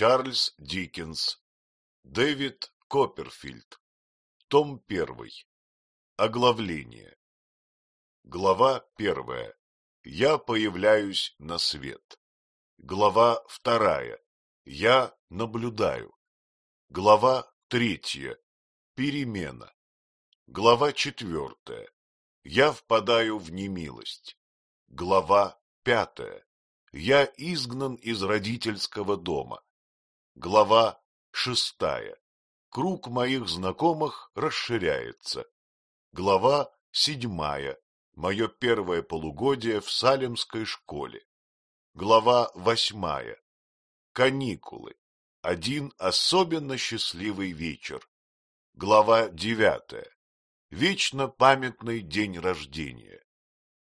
Чарльз Диккенс. Дэвид Копперфильд. Том 1. Оглавление. Глава 1. Я появляюсь на свет. Глава 2. Я наблюдаю. Глава 3. Перемена. Глава 4. Я впадаю в немилость. Глава 5. Я изгнан из родительского дома. Глава шестая. Круг моих знакомых расширяется. Глава седьмая. Мое первое полугодие в Салемской школе. Глава восьмая. Каникулы. Один особенно счастливый вечер. Глава девятая. Вечно памятный день рождения.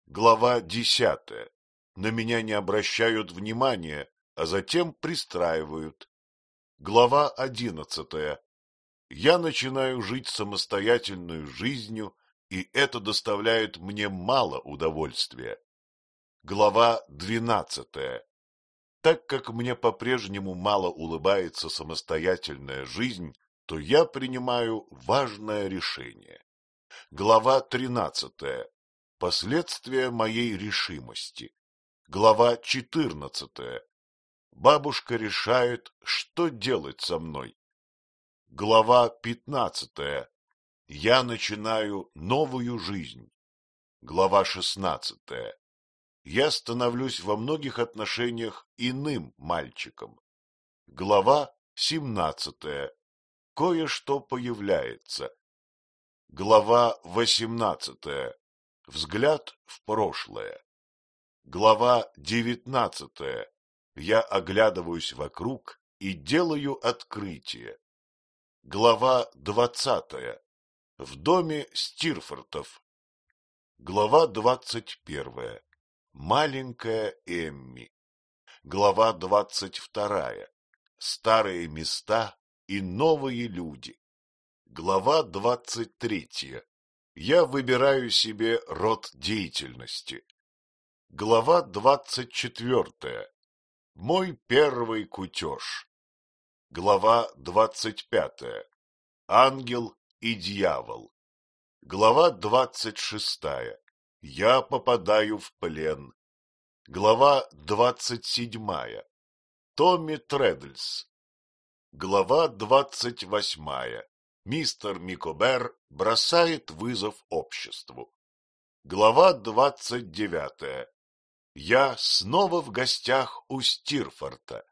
Глава десятая на меня не обращают внимания, а затем пристраивают. Глава одиннадцатая. Я начинаю жить самостоятельной жизнью, и это доставляет мне мало удовольствия. Глава двенадцатая. Так как мне по-прежнему мало улыбается самостоятельная жизнь, то я принимаю важное решение. Глава тринадцатая. Последствия моей решимости. Глава четырнадцатая. Бабушка решает, что делать со мной. Глава пятнадцатая. Я начинаю новую жизнь. Глава шестнадцатая. Я становлюсь во многих отношениях иным мальчиком. Глава семнадцатая. Кое-что появляется. Глава восемнадцатая. Взгляд в прошлое. Глава девятнадцатая. Я оглядываюсь вокруг и делаю открытие. Глава двадцатая. В доме Стирфортов. Глава двадцать первая. Маленькая Эмми. Глава двадцать вторая. Старые места и новые люди. Глава двадцать третья. Я выбираю себе род деятельности. Глава двадцать четвертая. Мой первый кутеж. Глава двадцать пятая. Ангел и дьявол. Глава двадцать шестая. Я попадаю в плен. Глава двадцать седьмая. Томми Тредлс. Глава двадцать восьмая. Мистер Микобер бросает вызов обществу. Глава двадцать девятая. Я снова в гостях у Стирфорта.